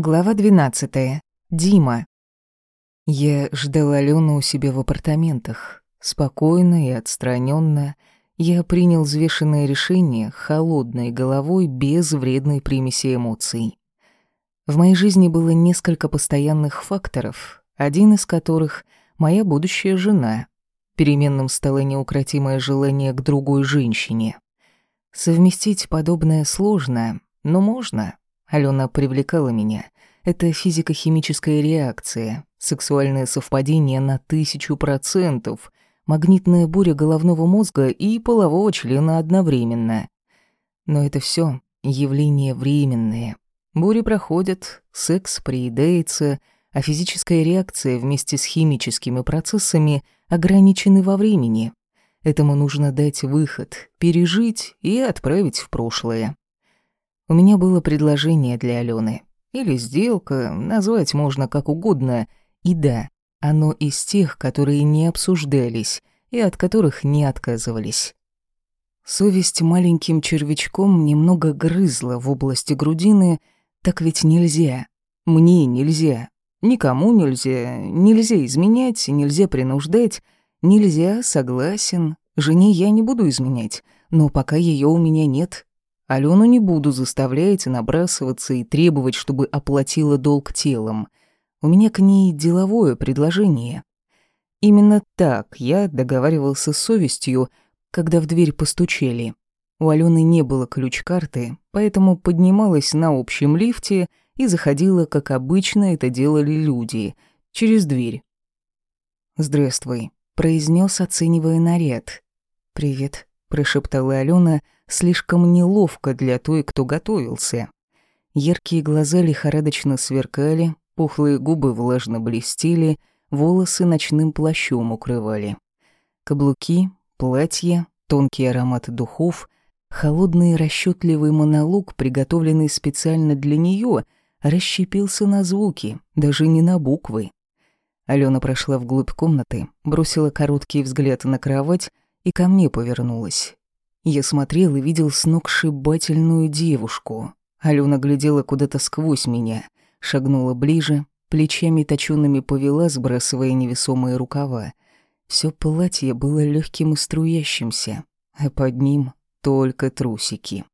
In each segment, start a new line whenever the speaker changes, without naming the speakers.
Глава 12. Дима. Я ждала Алену у себя в апартаментах. Спокойно и отстраненно я принял взвешенное решение холодной головой без вредной примеси эмоций. В моей жизни было несколько постоянных факторов, один из которых — моя будущая жена. Переменным стало неукротимое желание к другой женщине. Совместить подобное сложно, но можно. Алена привлекала меня. Это физико-химическая реакция, сексуальное совпадение на тысячу процентов, магнитная буря головного мозга и полового члена одновременно. Но это все явления временные. Бури проходят, секс приедается, а физическая реакция вместе с химическими процессами ограничены во времени. Этому нужно дать выход, пережить и отправить в прошлое. У меня было предложение для Алены. Или сделка, назвать можно как угодно. И да, оно из тех, которые не обсуждались и от которых не отказывались. Совесть маленьким червячком немного грызла в области грудины, так ведь нельзя. Мне нельзя. Никому нельзя. Нельзя изменять, нельзя принуждать. Нельзя, согласен. Жене я не буду изменять, но пока ее у меня нет, Алену не буду заставлять набрасываться и требовать, чтобы оплатила долг телом. У меня к ней деловое предложение. Именно так я договаривался с совестью, когда в дверь постучали. У Алены не было ключ-карты, поэтому поднималась на общем лифте и заходила, как обычно это делали люди, через дверь. «Здравствуй», — произнес, оценивая наряд. «Привет», — прошептала Алена, — слишком неловко для той, кто готовился. Яркие глаза лихорадочно сверкали, пухлые губы влажно блестели, волосы ночным плащом укрывали. Каблуки, платье, тонкий аромат духов, холодный расчетливый монолог, приготовленный специально для нее, расщепился на звуки, даже не на буквы. Алена прошла вглубь комнаты, бросила короткий взгляд на кровать и ко мне повернулась. Я смотрел и видел сногсшибательную девушку. Алена глядела куда-то сквозь меня, шагнула ближе, плечами точёными повела, сбрасывая невесомые рукава. Всё платье было легким и струящимся, а под ним только трусики.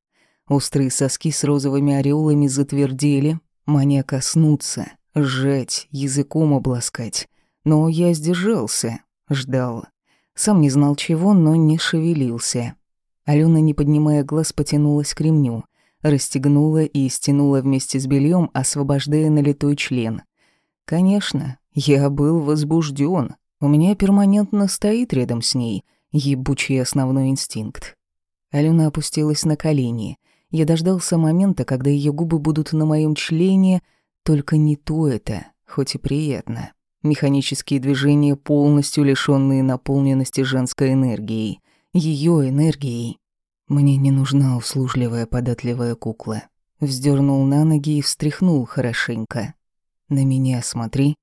Острые соски с розовыми ореолами затвердели, маня коснуться, сжать, языком обласкать. Но я сдержался, ждал. Сам не знал чего, но не шевелился. Алена, не поднимая глаз, потянулась к ремню, расстегнула и стянула вместе с бельем, освобождая налитой член. Конечно, я был возбужден. У меня перманентно стоит рядом с ней ебучий основной инстинкт. Алена опустилась на колени. Я дождался момента, когда ее губы будут на моем члене, только не то это, хоть и приятно. Механические движения, полностью лишенные наполненности женской энергией ее энергией. Мне не нужна услужливая податливая кукла. Вздернул на ноги и встряхнул хорошенько. На меня смотри.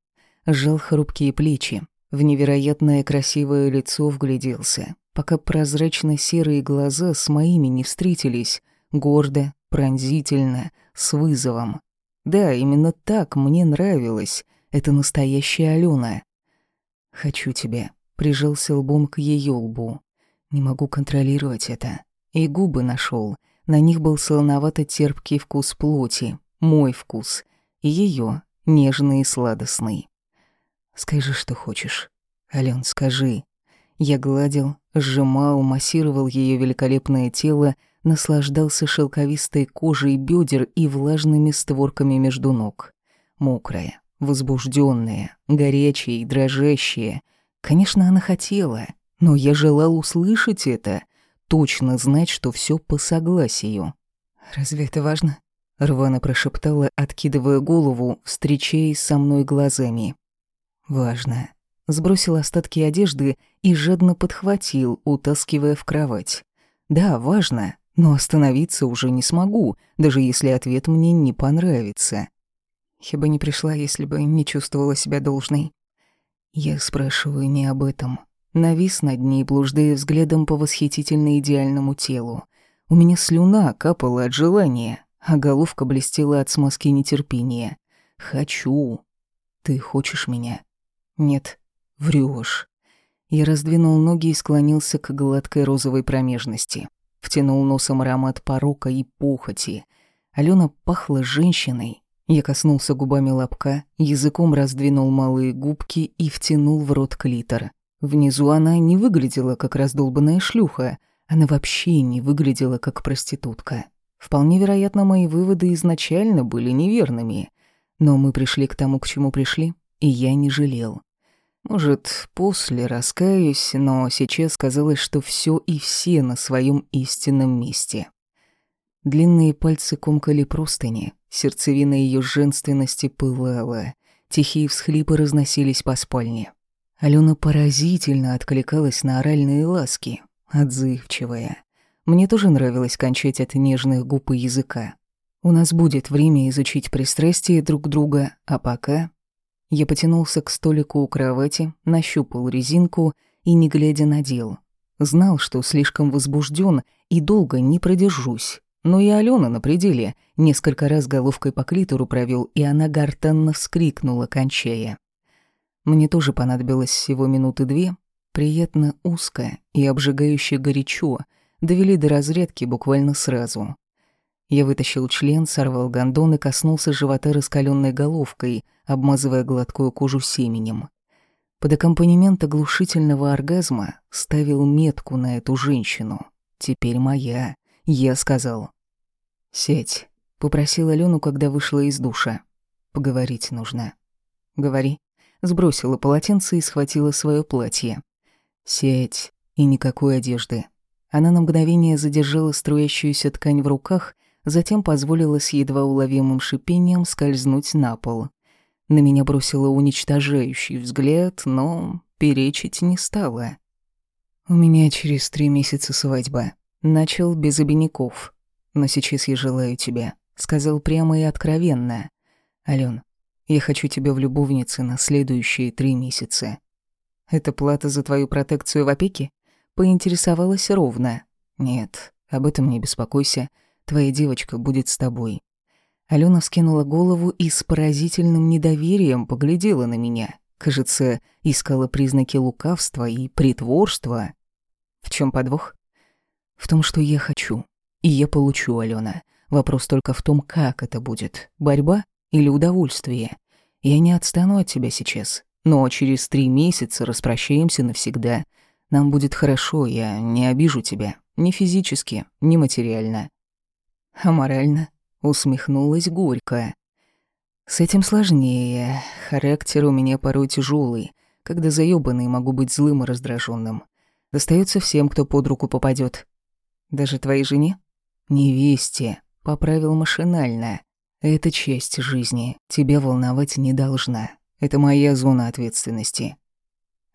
Сжал хрупкие плечи. В невероятное красивое лицо вгляделся, пока прозрачно-серые глаза с моими не встретились, гордо, пронзительно, с вызовом. Да, именно так мне нравилось. Это настоящая Алена. «Хочу тебя», — прижался лбом к ее лбу. Не могу контролировать это. И губы нашел. На них был солоновато-терпкий вкус плоти, мой вкус, и ее нежный и сладостный. Скажи, что хочешь. Ален, скажи. Я гладил, сжимал, массировал ее великолепное тело, наслаждался шелковистой кожей бедер и влажными створками между ног. Мокрая, возбужденная, горячая и дрожащая. Конечно, она хотела — но я желал услышать это, точно знать, что все по согласию. «Разве это важно?» — рвано прошептала, откидывая голову, встречаясь со мной глазами. «Важно». Сбросил остатки одежды и жадно подхватил, утаскивая в кровать. «Да, важно, но остановиться уже не смогу, даже если ответ мне не понравится. Я бы не пришла, если бы не чувствовала себя должной. Я спрашиваю не об этом. Навис над ней, блуждая взглядом по восхитительно идеальному телу. У меня слюна капала от желания, а головка блестела от смазки нетерпения. Хочу. Ты хочешь меня? Нет. Врешь. Я раздвинул ноги и склонился к гладкой розовой промежности. Втянул носом аромат порока и похоти. Алена пахла женщиной. Я коснулся губами лобка, языком раздвинул малые губки и втянул в рот клитор. Внизу она не выглядела как раздолбанная шлюха, она вообще не выглядела как проститутка. Вполне вероятно, мои выводы изначально были неверными, но мы пришли к тому, к чему пришли, и я не жалел. Может, после раскаюсь, но сейчас казалось, что все и все на своем истинном месте. Длинные пальцы комкали простыни, сердцевина ее женственности пылала, тихие всхлипы разносились по спальне. Алена поразительно откликалась на оральные ласки, отзывчивая. Мне тоже нравилось кончать от нежных губ и языка. У нас будет время изучить пристрастия друг друга, а пока я потянулся к столику у кровати, нащупал резинку и, не глядя, надел. Знал, что слишком возбужден и долго не продержусь. Но и Алена на пределе. Несколько раз головкой по клитору провел, и она гортанно вскрикнула, кончая. Мне тоже понадобилось всего минуты две. Приятно узко и обжигающе горячо. Довели до разрядки буквально сразу. Я вытащил член, сорвал гондон и коснулся живота раскаленной головкой, обмазывая гладкую кожу семенем. Под аккомпанемент оглушительного оргазма ставил метку на эту женщину. Теперь моя. Я сказал. «Сядь», — попросил Алену, когда вышла из душа. «Поговорить нужно». «Говори». Сбросила полотенце и схватила свое платье. «Сядь, и никакой одежды». Она на мгновение задержала струящуюся ткань в руках затем позволила с едва уловимым шипением скользнуть на пол. На меня бросила уничтожающий взгляд, но перечить не стала. «У меня через три месяца свадьба», — начал без обиняков. «Но сейчас я желаю тебя», — сказал прямо и откровенно. «Алён, я хочу тебя в любовнице на следующие три месяца». «Это плата за твою протекцию в опеке?» Поинтересовалась ровно. «Нет, об этом не беспокойся. Твоя девочка будет с тобой». Алена вскинула голову и с поразительным недоверием поглядела на меня. Кажется, искала признаки лукавства и притворства. В чем подвох? В том, что я хочу. И я получу, Алена. Вопрос только в том, как это будет. Борьба или удовольствие? Я не отстану от тебя сейчас. Но через три месяца распрощаемся навсегда. Нам будет хорошо, я не обижу тебя. Ни физически, ни материально. А морально усмехнулась горько. С этим сложнее. Характер у меня порой тяжелый, когда заёбанный могу быть злым и раздраженным. Достается всем, кто под руку попадет. Даже твоей жене? Невесте. Поправил машинально. Это часть жизни. Тебя волновать не должна. Это моя зона ответственности.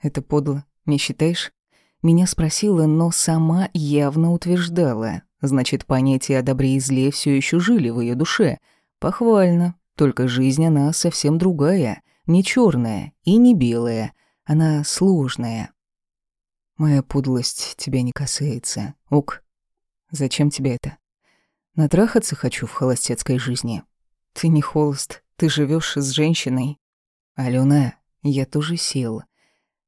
Это подло, не считаешь? Меня спросила, но сама явно утверждала. Значит, понятия о добре и зле все еще жили в ее душе. Похвально. Только жизнь она совсем другая. Не черная и не белая. Она сложная. Моя подлость тебя не касается. Ок. Зачем тебе это? Натрахаться хочу в холостецкой жизни. Ты не холост. Ты живешь с женщиной. Алена, я тоже сел.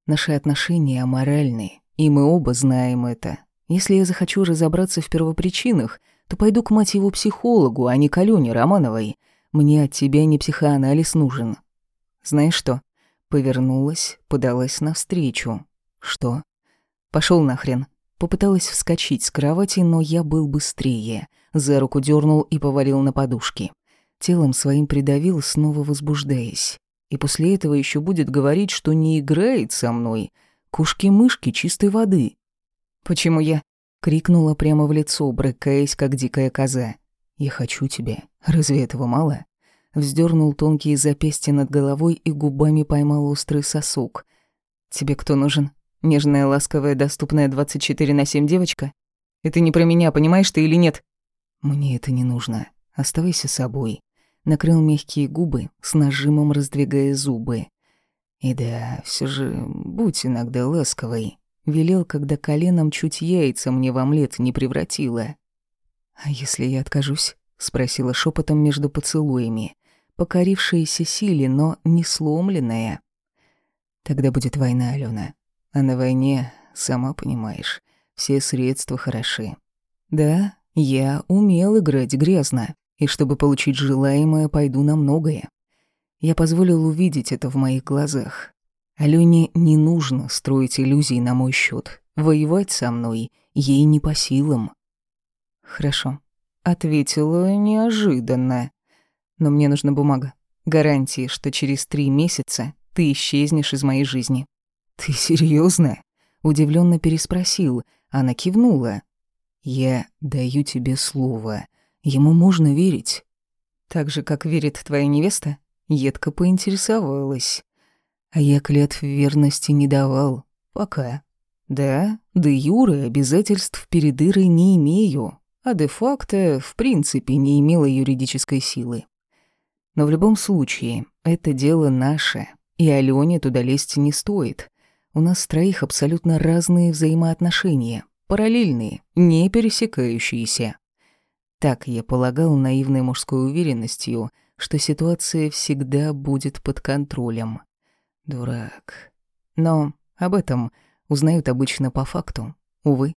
Наши отношения аморальны, и мы оба знаем это. Если я захочу разобраться в первопричинах, то пойду к мать его психологу, а не к Алёне Романовой. Мне от тебя не психоанализ нужен. Знаешь что? Повернулась, подалась навстречу. Что? Пошел нахрен. Попыталась вскочить с кровати, но я был быстрее. За руку дернул и повалил на подушки. Телом своим придавил, снова возбуждаясь. И после этого еще будет говорить, что не играет со мной. Кушки-мышки чистой воды. «Почему я?» — крикнула прямо в лицо, брыкаясь, как дикая коза. «Я хочу тебя. Разве этого мало?» Вздернул тонкие запястья над головой и губами поймал острый сосок. «Тебе кто нужен? Нежная, ласковая, доступная 24 на 7 девочка? Это не про меня, понимаешь ты или нет?» «Мне это не нужно. Оставайся собой». Накрыл мягкие губы, с нажимом раздвигая зубы. «И да, все же будь иногда ласковой. Велел, когда коленом чуть яйца мне в омлет не превратило. «А если я откажусь?» — спросила шепотом между поцелуями. покорившаяся силе, но не сломленная. Тогда будет война, Алена. А на войне, сама понимаешь, все средства хороши. Да, я умел играть грязно, и чтобы получить желаемое, пойду на многое. Я позволил увидеть это в моих глазах. Алёне не нужно строить иллюзий на мой счет. Воевать со мной ей не по силам. Хорошо. Ответила неожиданно. Но мне нужна бумага. Гарантии, что через три месяца ты исчезнешь из моей жизни. Ты серьезно? Удивленно переспросил. Она кивнула. Я даю тебе слово. Ему можно верить. Так же, как верит твоя невеста? Едко поинтересовалась. А я клятв верности не давал. Пока. Да, де юры обязательств перед Ирой не имею, а де-факто в принципе не имела юридической силы. Но в любом случае, это дело наше, и Алёне туда лезть не стоит. У нас троих абсолютно разные взаимоотношения, параллельные, не пересекающиеся. Так я полагал наивной мужской уверенностью, что ситуация всегда будет под контролем. Дурак. Но об этом узнают обычно по факту. Увы.